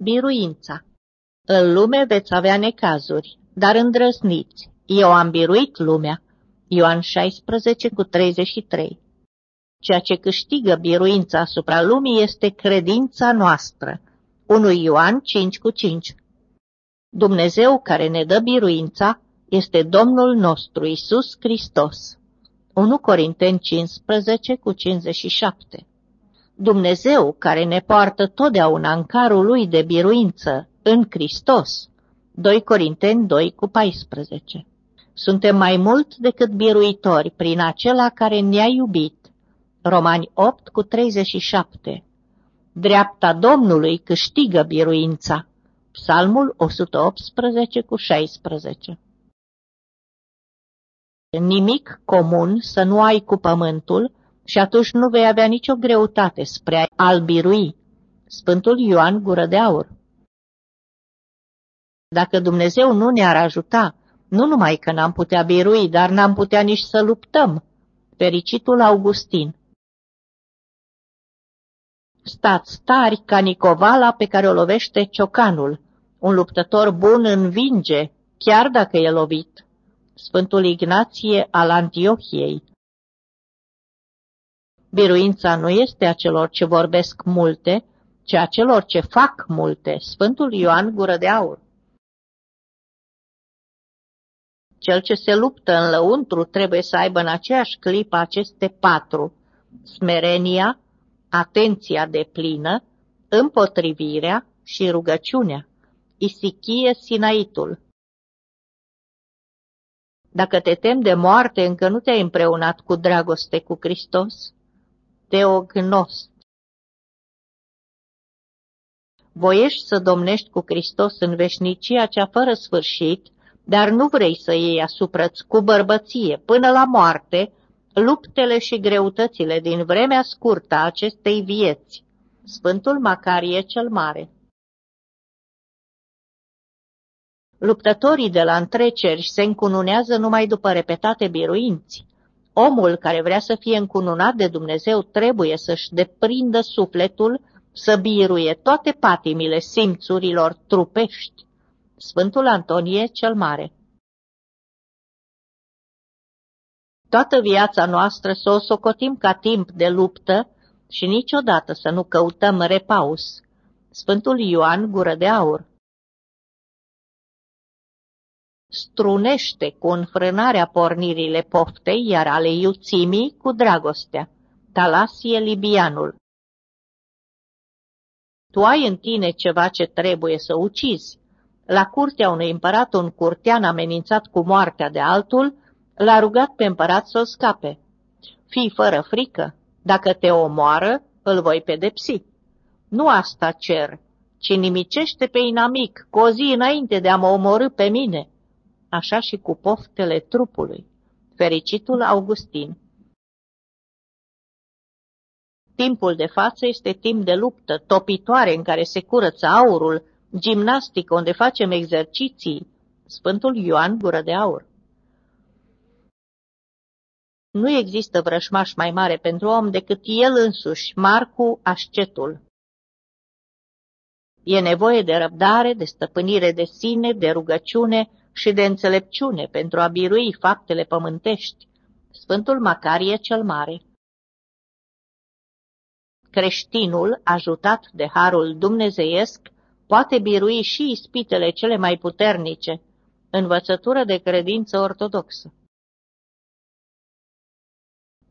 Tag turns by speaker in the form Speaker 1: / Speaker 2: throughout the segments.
Speaker 1: Biruința În lume veți avea necazuri, dar îndrăsniți. Eu am biruit lumea. Ioan 16 cu 33 Ceea ce câștigă biruința asupra lumii este credința noastră. 1 Ioan 5 cu 5 Dumnezeu care ne dă biruința este Domnul nostru Isus Hristos. 1 Corinteni 15 cu 57 Dumnezeu care ne poartă totdeauna în carul lui de biruință în Hristos. 2 Corinteni 2 cu 14 Suntem mai mult decât biruitori prin acela care ne-a iubit. Romani 8 cu 37 Dreapta Domnului câștigă biruința. Psalmul 118 cu 16 Nimic comun să nu ai cu pământul și atunci nu vei avea nicio greutate spre a-l birui. Sfântul Ioan Gură de Aur Dacă Dumnezeu nu ne-ar ajuta, nu numai că n-am putea birui, dar n-am putea nici să luptăm. Fericitul Augustin Stați tari ca Nicovala pe care o lovește ciocanul. Un luptător bun învinge, chiar dacă e lovit. Sfântul Ignație al Antiohiei Biruința nu este a celor ce vorbesc multe, ci a celor ce fac multe. Sfântul Ioan Gură de Aur Cel ce se luptă în lăuntru trebuie să aibă în aceeași clipă aceste patru, smerenia, atenția de plină, împotrivirea și rugăciunea, isichie sinaitul. Dacă te tem de moarte, încă nu te-ai împreunat cu dragoste cu Hristos? Teognost. Voiești să domnești cu Hristos în veșnicia cea fără sfârșit, dar nu vrei să iei asupra cu bărbăție până la moarte luptele și greutățile din vremea scurtă a acestei vieți. Sfântul Macarie cel Mare Luptătorii de la întreceri se încununează numai după repetate biruinți. Omul care vrea să fie încununat de Dumnezeu trebuie să-și deprindă sufletul, să biruie toate patimile simțurilor trupești. Sfântul Antonie cel Mare Toată viața noastră să o socotim ca timp de luptă și niciodată să nu căutăm repaus. Sfântul Ioan Gură de Aur Strunește cu înfrânarea pornirile poftei, iar ale iuțimii cu dragostea. Talasie Libianul Tu ai în tine ceva ce trebuie să ucizi. La curtea unui împărat un curtean amenințat cu moartea de altul, l-a rugat pe împărat să o scape. Fii fără frică, dacă te omoară, îl voi pedepsi. Nu asta cer, ci nimicește pe inamic, cu o zi înainte de a mă omorâ pe mine. Așa și cu poftele trupului. Fericitul Augustin Timpul de față este timp de luptă, topitoare în care se curăță aurul, gimnastică unde facem exerciții. Sfântul Ioan Gură de Aur nu există vrășmaș mai mare pentru om decât el însuși, Marcu Ascetul. E nevoie de răbdare, de stăpânire de sine, de rugăciune și de înțelepciune pentru a birui faptele pământești. Sfântul Macarie cel Mare Creștinul, ajutat de harul dumnezeiesc, poate birui și ispitele cele mai puternice, învățătură de credință ortodoxă.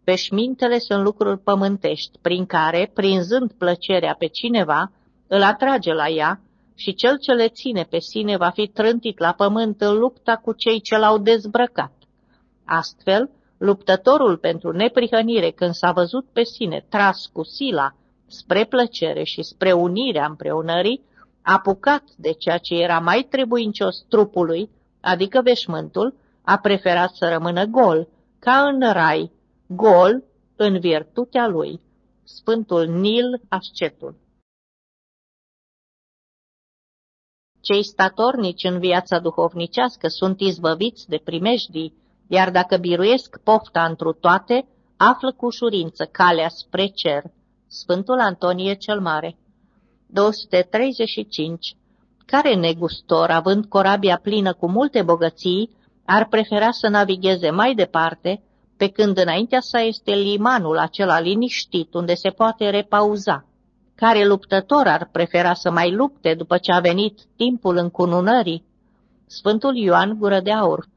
Speaker 1: Veșmintele sunt lucruri pământești, prin care, prinzând plăcerea pe cineva, îl atrage la ea și cel ce le ține pe sine va fi trântit la pământ în lupta cu cei ce l-au dezbrăcat. Astfel, luptătorul pentru neprihănire, când s-a văzut pe sine tras cu sila spre plăcere și spre unirea împreunării, apucat de ceea ce era mai trebuincios trupului, adică veșmântul, a preferat să rămână gol, ca în rai, gol în virtutea lui, Sfântul Nil Ascetul. Cei statornici în viața duhovnicească sunt izbăviți de primejdii, iar dacă biruiesc pofta întru toate, află cu ușurință calea spre cer. Sfântul Antonie cel Mare 235. Care negustor, având corabia plină cu multe bogății, ar prefera să navigheze mai departe, pe când înaintea sa este limanul acela liniștit unde se poate repauza? Care luptător ar prefera să mai lupte după ce a venit timpul încununării? Sfântul Ioan Gură de Aur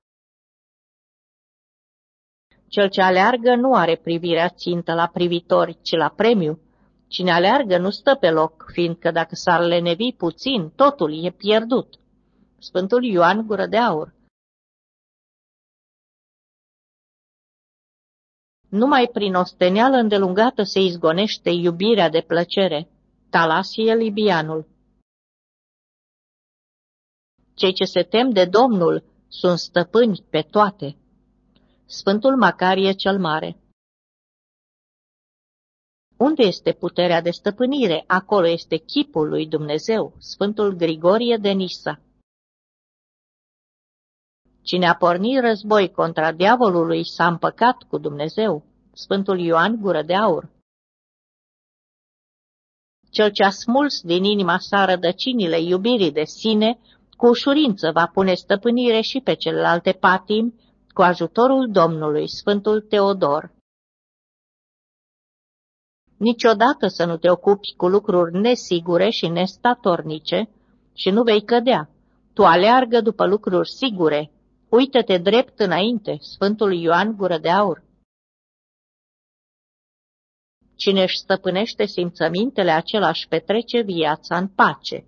Speaker 1: Cel ce aleargă nu are privirea țintă la privitori, ci la premiu. Cine aleargă nu stă pe loc, fiindcă dacă s-ar lenevi puțin, totul e pierdut. Sfântul Ioan Gură de Aur Numai prin osteneală îndelungată se izgonește iubirea de plăcere. Talasie Libianul Cei ce se tem de Domnul sunt stăpâni pe toate. Sfântul Macarie cel Mare Unde este puterea de stăpânire, acolo este chipul lui Dumnezeu, Sfântul Grigorie de Nisa. Cine a pornit război contra diavolului s-a împăcat cu Dumnezeu. Sfântul Ioan Gură de Aur Cel ce a smuls din inima sa rădăcinile iubirii de sine, cu ușurință va pune stăpânire și pe celelalte patimi, cu ajutorul Domnului, Sfântul Teodor. Niciodată să nu te ocupi cu lucruri nesigure și nestatornice și nu vei cădea. Tu aleargă după lucruri sigure, Uită-te drept înainte, Sfântul Ioan Gură de Aur. Cine își stăpânește simțămintele, același petrece viața în pace.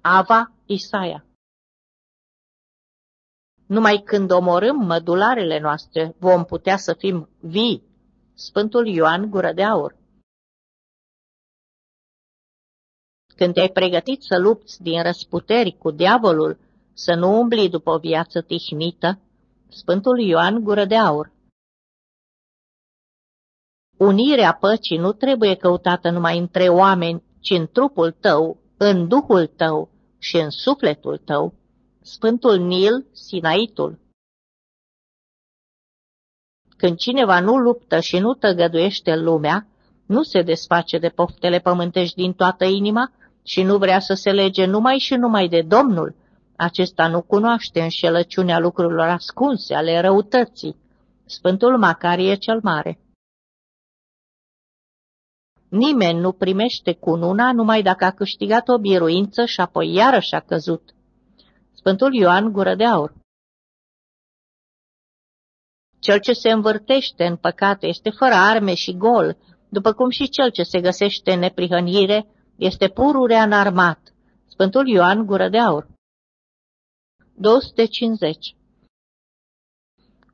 Speaker 1: Ava Isaia Numai când omorâm mădularele noastre vom putea să fim vii. Sfântul Ioan Gură de Aur Când te-ai pregătit să lupți din răsputeri cu diavolul, să nu umbli după o viață tihnită, Sfântul Ioan Gură de Aur. Unirea păcii nu trebuie căutată numai între oameni, ci în trupul tău, în duhul tău și în sufletul tău. Sfântul Nil, Sinaitul. Când cineva nu luptă și nu tăgăduiește lumea, nu se desface de poftele pământești din toată inima și nu vrea să se lege numai și numai de Domnul, acesta nu cunoaște înșelăciunea lucrurilor ascunse ale răutății. Sfântul Macarie cel Mare Nimeni nu primește cununa numai dacă a câștigat o biruință și apoi iarăși a căzut. Sfântul Ioan Gură de Aur Cel ce se învârtește în păcate este fără arme și gol, după cum și cel ce se găsește în neprihănire este pururea înarmat. Sfântul Ioan Gură de Aur 250.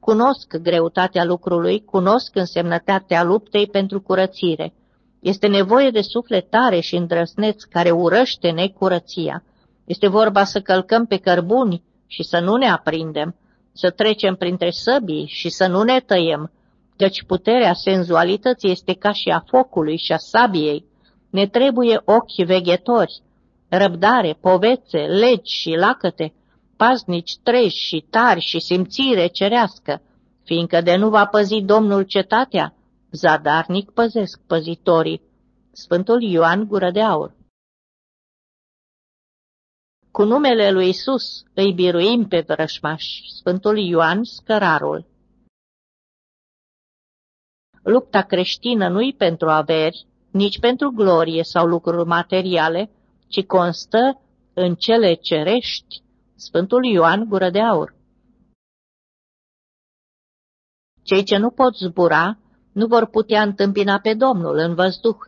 Speaker 1: Cunosc greutatea lucrului, cunosc însemnătatea luptei pentru curățire. Este nevoie de suflet tare și îndrăsneț care urăște necurăția. Este vorba să călcăm pe cărbuni și să nu ne aprindem, să trecem printre săbii și să nu ne tăiem, căci puterea senzualității este ca și a focului și a sabiei. Ne trebuie ochi veghetori, răbdare, povețe, legi și lacăte, paznici treji și tari și simțire cerească, fiindcă de nu va păzi Domnul cetatea, zadarnic păzesc păzitorii. Sfântul Ioan Gură de Aur Cu numele lui Isus îi biruim pe vrășmași, Sfântul Ioan Scărarul. Lupta creștină nu-i pentru averi, nici pentru glorie sau lucruri materiale, ci constă în cele cerești Sfântul Ioan Gură de Aur Cei ce nu pot zbura nu vor putea întâmpina pe Domnul în văzduh,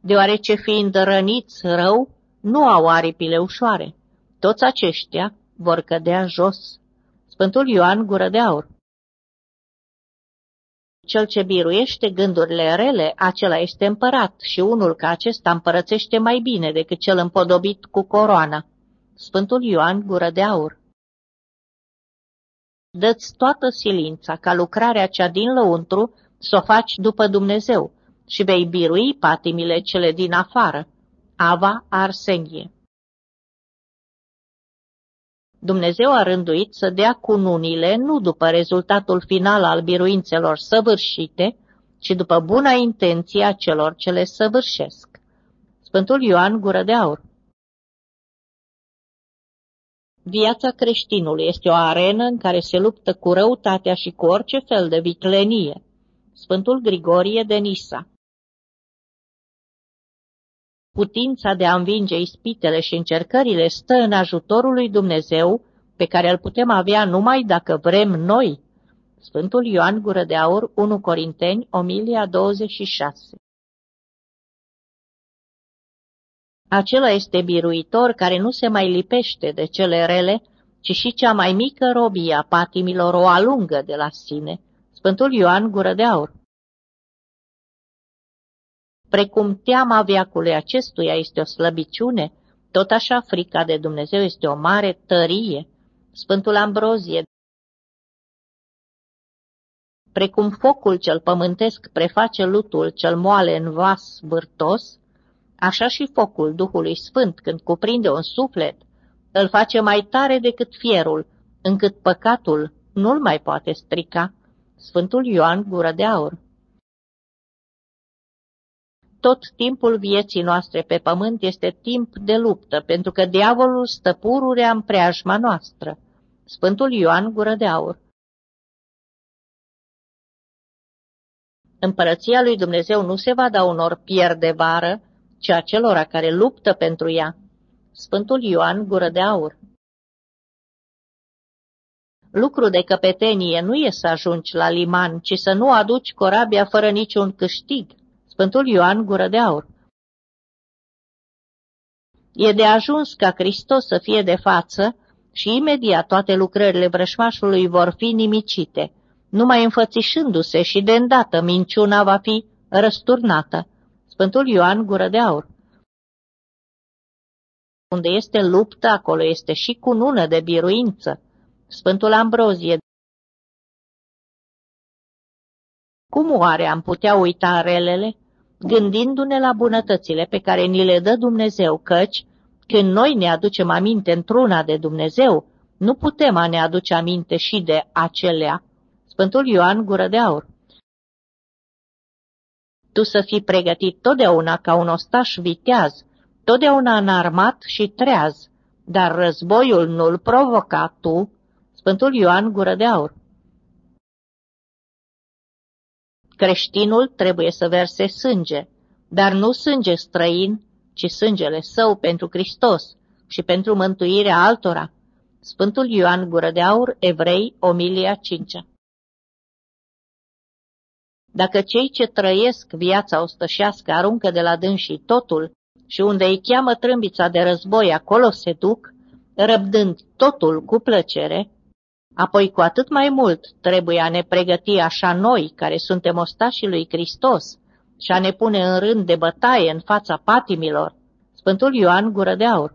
Speaker 1: deoarece fiind răniți rău, nu au aripile ușoare. Toți aceștia vor cădea jos. Sfântul Ioan Gură de Aur Cel ce biruiește gândurile rele, acela este împărat și unul ca acesta împărățește mai bine decât cel împodobit cu coroana. Sfântul Ioan Gură de Aur Dă-ți toată silința ca lucrarea cea din lăuntru să o faci după Dumnezeu și vei birui patimile cele din afară. Ava Arsenie Dumnezeu a rânduit să dea cununile nu după rezultatul final al biruințelor săvârșite, ci după buna intenție a celor ce le săvârșesc. Sfântul Ioan Gură de Aur Viața creștinului este o arenă în care se luptă cu răutatea și cu orice fel de viclenie. Sfântul Grigorie de Nisa Putința de a învinge ispitele și încercările stă în ajutorul lui Dumnezeu, pe care îl putem avea numai dacă vrem noi. Sfântul Ioan Gură de Aur, 1 Corinteni, 1026 Acela este biruitor care nu se mai lipește de cele rele, ci și cea mai mică robie a patimilor o alungă de la sine. Sfântul Ioan Gură de Aur Precum teama viacului acestuia este o slăbiciune, tot așa frica de Dumnezeu este o mare tărie. Sfântul Ambrozie Precum focul cel pământesc preface lutul cel moale în vas vârtos, Așa și focul Duhului Sfânt, când cuprinde un suflet, îl face mai tare decât fierul, încât păcatul nu-l mai poate strica. Sfântul Ioan Gură de Aur Tot timpul vieții noastre pe pământ este timp de luptă, pentru că diavolul stă pururea în preajma noastră. Sfântul Ioan Gură de Aur Împărăția lui Dumnezeu nu se va da unor pierde vară, ci acelora care luptă pentru ea. Sfântul Ioan Gură de Aur Lucru de căpetenie nu e să ajungi la liman, ci să nu aduci corabia fără niciun câștig. Sfântul Ioan Gură de Aur E de ajuns ca Hristos să fie de față și imediat toate lucrările vrășmașului vor fi nimicite. Numai înfățișându-se și de îndată minciuna va fi răsturnată. Sfântul Ioan Gură de Aur Unde este luptă, acolo este și cunună de biruință. Sfântul Ambrozie Cum oare am putea uita relele, gândindu-ne la bunătățile pe care ni le dă Dumnezeu, căci, când noi ne aducem aminte într-una de Dumnezeu, nu putem a ne aduce aminte și de acelea. Sfântul Ioan Gură de Aur tu să fii pregătit totdeauna ca un ostaș viteaz, totdeauna înarmat și treaz, dar războiul nu-l provoca tu, Sfântul Ioan Gură de Aur. Creștinul trebuie să verse sânge, dar nu sânge străin, ci sângele său pentru Hristos și pentru mântuirea altora. Sfântul Ioan Gură de Aur, Evrei, Omilia 5 dacă cei ce trăiesc viața ostășească aruncă de la dânsii totul și unde îi cheamă trâmbița de război, acolo se duc, răbdând totul cu plăcere, apoi cu atât mai mult trebuie a ne pregăti așa noi, care suntem ostașii lui Hristos, și a ne pune în rând de bătaie în fața patimilor. Sfântul Ioan Gură de Aur